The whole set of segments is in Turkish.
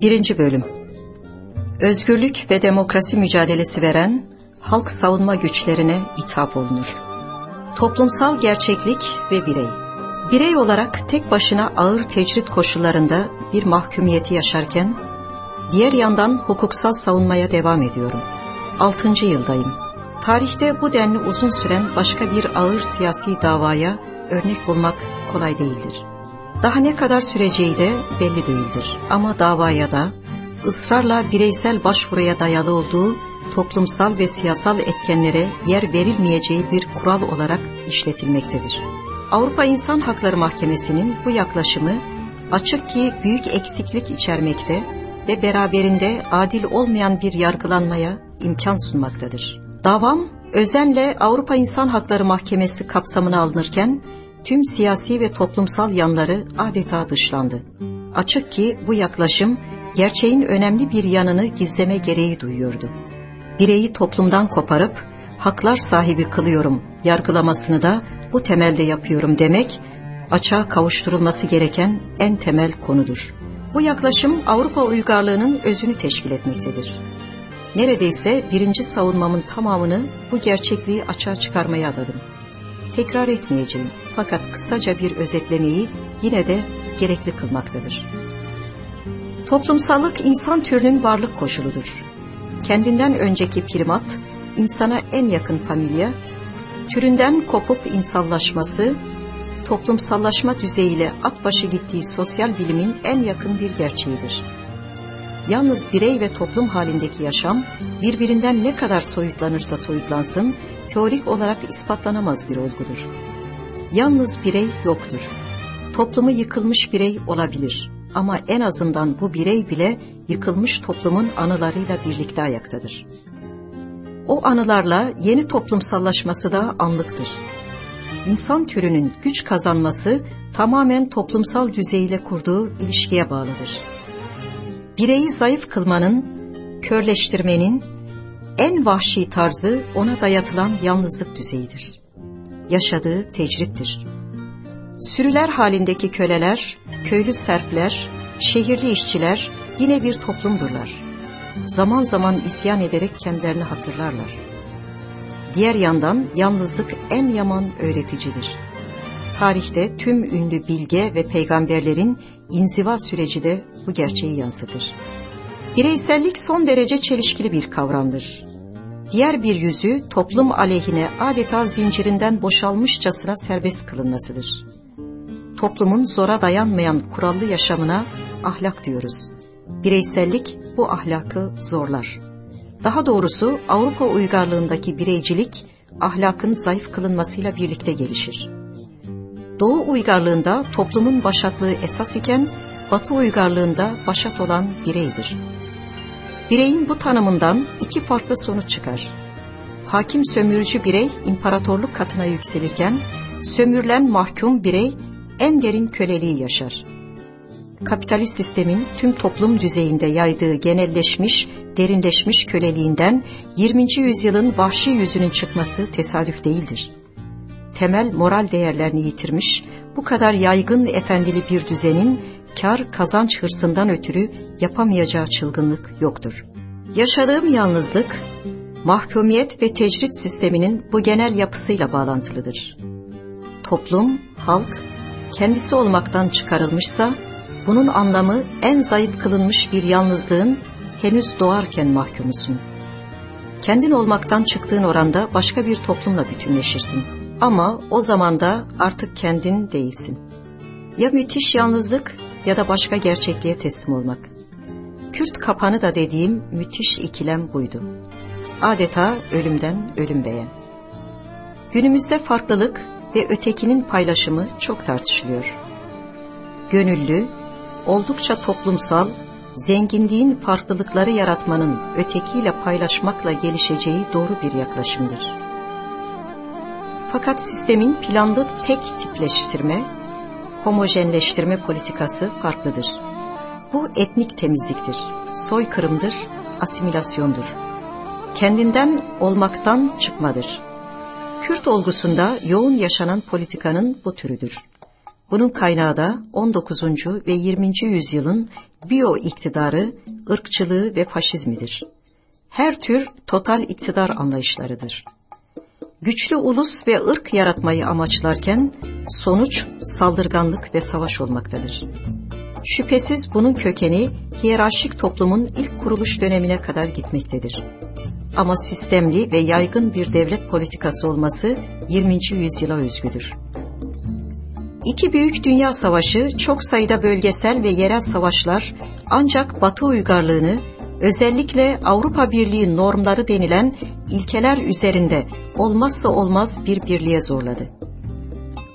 Birinci Bölüm Özgürlük ve demokrasi mücadelesi veren halk savunma güçlerine hitap olunur. Toplumsal gerçeklik ve birey Birey olarak tek başına ağır tecrit koşullarında bir mahkumiyeti yaşarken, diğer yandan hukuksal savunmaya devam ediyorum. Altıncı yıldayım. Tarihte bu denli uzun süren başka bir ağır siyasi davaya örnek bulmak kolay değildir. Daha ne kadar süreceği de belli değildir. Ama davaya da ısrarla bireysel başvuruya dayalı olduğu toplumsal ve siyasal etkenlere yer verilmeyeceği bir kural olarak işletilmektedir. Avrupa İnsan Hakları Mahkemesi'nin bu yaklaşımı açık ki büyük eksiklik içermekte ve beraberinde adil olmayan bir yargılanmaya imkan sunmaktadır. Davam özenle Avrupa İnsan Hakları Mahkemesi kapsamına alınırken tüm siyasi ve toplumsal yanları adeta dışlandı. Açık ki bu yaklaşım gerçeğin önemli bir yanını gizleme gereği duyuyordu. Bireyi toplumdan koparıp haklar sahibi kılıyorum yargılamasını da bu temelde yapıyorum demek açığa kavuşturulması gereken en temel konudur. Bu yaklaşım Avrupa uygarlığının özünü teşkil etmektedir. Neredeyse birinci savunmamın tamamını bu gerçekliği açığa çıkarmaya adadım. Tekrar etmeyeceğim fakat kısaca bir özetlemeyi yine de gerekli kılmaktadır. Toplumsallık insan türünün varlık koşuludur. Kendinden önceki primat, insana en yakın familya, türünden kopup insanlaşması, toplumsallaşma düzeyiyle at başı gittiği sosyal bilimin en yakın bir gerçeğidir. Yalnız birey ve toplum halindeki yaşam birbirinden ne kadar soyutlanırsa soyutlansın, teorik olarak ispatlanamaz bir olgudur. Yalnız birey yoktur. Toplumu yıkılmış birey olabilir ama en azından bu birey bile yıkılmış toplumun anılarıyla birlikte ayaktadır. O anılarla yeni toplumsallaşması da anlıktır. İnsan türünün güç kazanması tamamen toplumsal düzeyle kurduğu ilişkiye bağlıdır. Bireyi zayıf kılmanın, körleştirmenin en vahşi tarzı ona dayatılan yalnızlık düzeyidir. Yaşadığı tecrittir. Sürüler halindeki köleler, köylü serpler, şehirli işçiler yine bir toplumdurlar. Zaman zaman isyan ederek kendilerini hatırlarlar. Diğer yandan yalnızlık en yaman öğreticidir. Tarihte tüm ünlü bilge ve peygamberlerin inziva süreci de bu gerçeği yansıtır. Bireysellik son derece çelişkili bir kavramdır. Diğer bir yüzü toplum aleyhine adeta zincirinden boşalmışçasına serbest kılınmasıdır. Toplumun zora dayanmayan kurallı yaşamına ahlak diyoruz. Bireysellik bu ahlakı zorlar. Daha doğrusu Avrupa uygarlığındaki bireycilik ahlakın zayıf kılınmasıyla birlikte gelişir. Doğu uygarlığında toplumun başatlığı esas iken Batı uygarlığında başat olan bireydir. Bireyin bu tanımından iki farklı sonuç çıkar. Hakim sömürücü birey imparatorluk katına yükselirken sömürülen mahkum birey en derin köleliği yaşar kapitalist sistemin tüm toplum düzeyinde yaydığı genelleşmiş, derinleşmiş köleliğinden 20. yüzyılın vahşi yüzünün çıkması tesadüf değildir. Temel moral değerlerini yitirmiş, bu kadar yaygın efendili bir düzenin kar kazanç hırsından ötürü yapamayacağı çılgınlık yoktur. Yaşadığım yalnızlık, mahkumiyet ve tecrit sisteminin bu genel yapısıyla bağlantılıdır. Toplum, halk, kendisi olmaktan çıkarılmışsa, bunun anlamı en zayıf kılınmış bir yalnızlığın henüz doğarken mahkumusun. Kendin olmaktan çıktığın oranda başka bir toplumla bütünleşirsin. Ama o zaman da artık kendin değilsin. Ya müthiş yalnızlık ya da başka gerçekliğe teslim olmak. Kürt kapanı da dediğim müthiş ikilem buydu. Adeta ölümden ölüm beğen. Günümüzde farklılık ve ötekinin paylaşımı çok tartışılıyor. Gönüllü, oldukça toplumsal, zenginliğin farklılıkları yaratmanın ötekiyle paylaşmakla gelişeceği doğru bir yaklaşımdır. Fakat sistemin planlı tek tipleştirme, homojenleştirme politikası farklıdır. Bu etnik temizliktir, soykırımdır, asimilasyondur. Kendinden olmaktan çıkmadır. Kürt olgusunda yoğun yaşanan politikanın bu türüdür. Bunun kaynağı da 19. ve 20. yüzyılın biyo iktidarı, ırkçılığı ve faşizmidir. Her tür total iktidar anlayışlarıdır. Güçlü ulus ve ırk yaratmayı amaçlarken sonuç saldırganlık ve savaş olmaktadır. Şüphesiz bunun kökeni hiyerarşik toplumun ilk kuruluş dönemine kadar gitmektedir. Ama sistemli ve yaygın bir devlet politikası olması 20. yüzyıla özgüdür. İki büyük dünya savaşı, çok sayıda bölgesel ve yerel savaşlar ancak Batı uygarlığını özellikle Avrupa Birliği normları denilen ilkeler üzerinde olmazsa olmaz bir birliğe zorladı.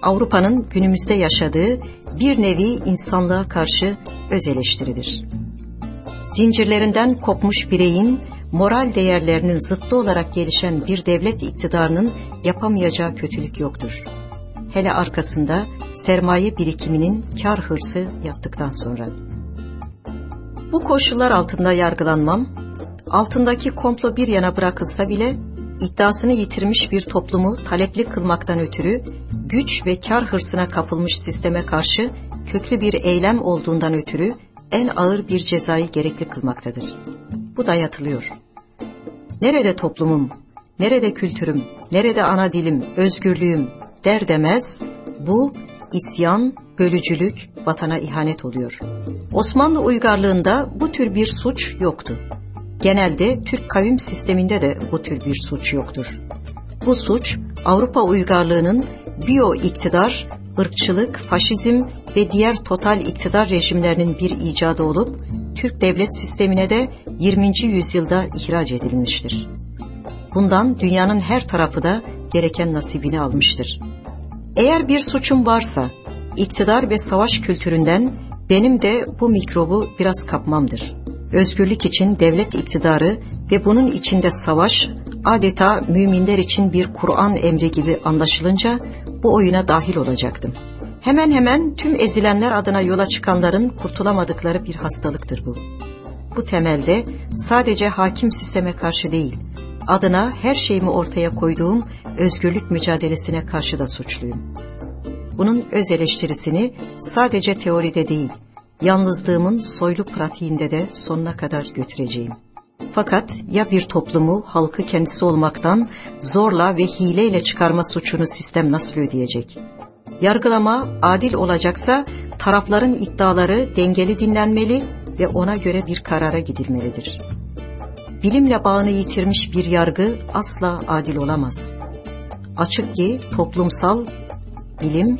Avrupa'nın günümüzde yaşadığı bir nevi insanlığa karşı öz eleştiridir. Zincirlerinden kopmuş bireyin moral değerlerinin zıttı olarak gelişen bir devlet iktidarının yapamayacağı kötülük yoktur. Hele arkasında sermaye birikiminin kar hırsı yaptıktan sonra. Bu koşullar altında yargılanmam, altındaki komplo bir yana bırakılsa bile iddiasını yitirmiş bir toplumu talepli kılmaktan ötürü güç ve kar hırsına kapılmış sisteme karşı köklü bir eylem olduğundan ötürü en ağır bir cezayı gerekli kılmaktadır. Bu dayatılıyor. Nerede toplumum, nerede kültürüm, nerede ana dilim, özgürlüğüm der demez, bu isyan, bölücülük, vatana ihanet oluyor. Osmanlı uygarlığında bu tür bir suç yoktu. Genelde Türk kavim sisteminde de bu tür bir suç yoktur. Bu suç Avrupa uygarlığının biyo iktidar, ırkçılık, faşizm ve diğer total iktidar rejimlerinin bir icadı olup Türk devlet sistemine de 20. yüzyılda ihraç edilmiştir. Bundan dünyanın her tarafı da gereken nasibini almıştır. Eğer bir suçum varsa iktidar ve savaş kültüründen benim de bu mikrobu biraz kapmamdır. Özgürlük için devlet iktidarı ve bunun içinde savaş adeta müminler için bir Kur'an emri gibi anlaşılınca bu oyuna dahil olacaktım. Hemen hemen tüm ezilenler adına yola çıkanların kurtulamadıkları bir hastalıktır bu. Bu temelde sadece hakim sisteme karşı değil, adına her şeyimi ortaya koyduğum özgürlük mücadelesine karşı da suçluyum. Bunun öz eleştirisini sadece teoride değil, yalnızlığımın soylu pratiğinde de sonuna kadar götüreceğim. Fakat ya bir toplumu, halkı kendisi olmaktan zorla ve hileyle çıkarma suçunu sistem nasıl ödeyecek? Yargılama adil olacaksa tarafların iddiaları dengeli dinlenmeli ve ona göre bir karara gidilmelidir. Bilimle bağını yitirmiş bir yargı asla adil olamaz. Açık ki toplumsal bilim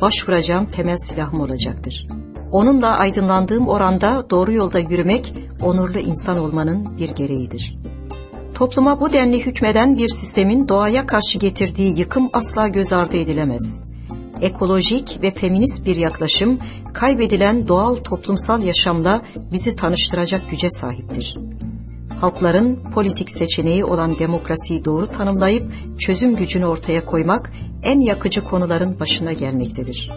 başvuracağım temel silahım olacaktır. Onunla aydınlandığım oranda doğru yolda yürümek onurlu insan olmanın bir gereğidir. Topluma bu denli hükmeden bir sistemin doğaya karşı getirdiği yıkım asla göz ardı edilemez. Ekolojik ve feminist bir yaklaşım kaybedilen doğal toplumsal yaşamla bizi tanıştıracak güce sahiptir halkların politik seçeneği olan demokrasiyi doğru tanımlayıp çözüm gücünü ortaya koymak en yakıcı konuların başına gelmektedir.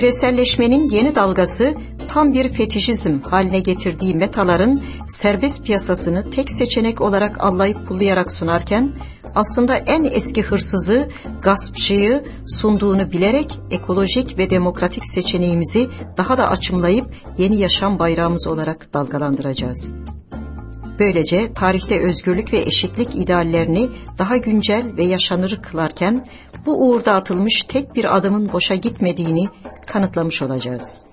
Küreselleşmenin yeni dalgası tam bir fetişizm haline getirdiği metaların serbest piyasasını tek seçenek olarak allayıp pullayarak sunarken aslında en eski hırsızı, gaspçıyı sunduğunu bilerek ekolojik ve demokratik seçeneğimizi daha da açımlayıp yeni yaşam bayrağımız olarak dalgalandıracağız. Böylece tarihte özgürlük ve eşitlik ideallerini daha güncel ve yaşanır kılarken bu uğurda atılmış tek bir adımın boşa gitmediğini kanıtlamış olacağız.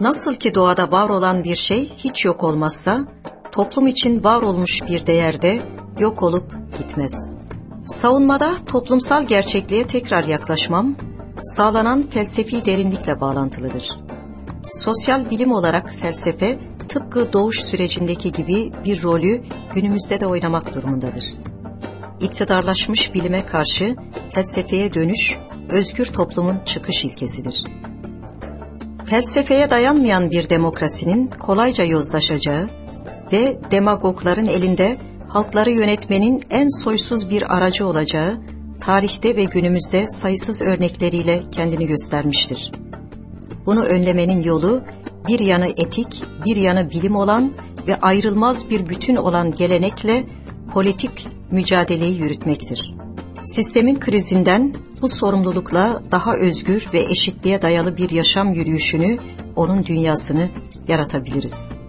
Nasıl ki doğada var olan bir şey hiç yok olmazsa, toplum için var olmuş bir değerde yok olup gitmez. Savunmada toplumsal gerçekliğe tekrar yaklaşmam, sağlanan felsefi derinlikle bağlantılıdır. Sosyal bilim olarak felsefe, tıpkı doğuş sürecindeki gibi bir rolü günümüzde de oynamak durumundadır. İktidarlaşmış bilime karşı felsefeye dönüş, özgür toplumun çıkış ilkesidir. Felsefeye dayanmayan bir demokrasinin kolayca yozlaşacağı ve demagogların elinde halkları yönetmenin en soysuz bir aracı olacağı tarihte ve günümüzde sayısız örnekleriyle kendini göstermiştir. Bunu önlemenin yolu bir yanı etik, bir yanı bilim olan ve ayrılmaz bir bütün olan gelenekle politik mücadeleyi yürütmektir. Sistemin krizinden bu sorumlulukla daha özgür ve eşitliğe dayalı bir yaşam yürüyüşünü, onun dünyasını yaratabiliriz.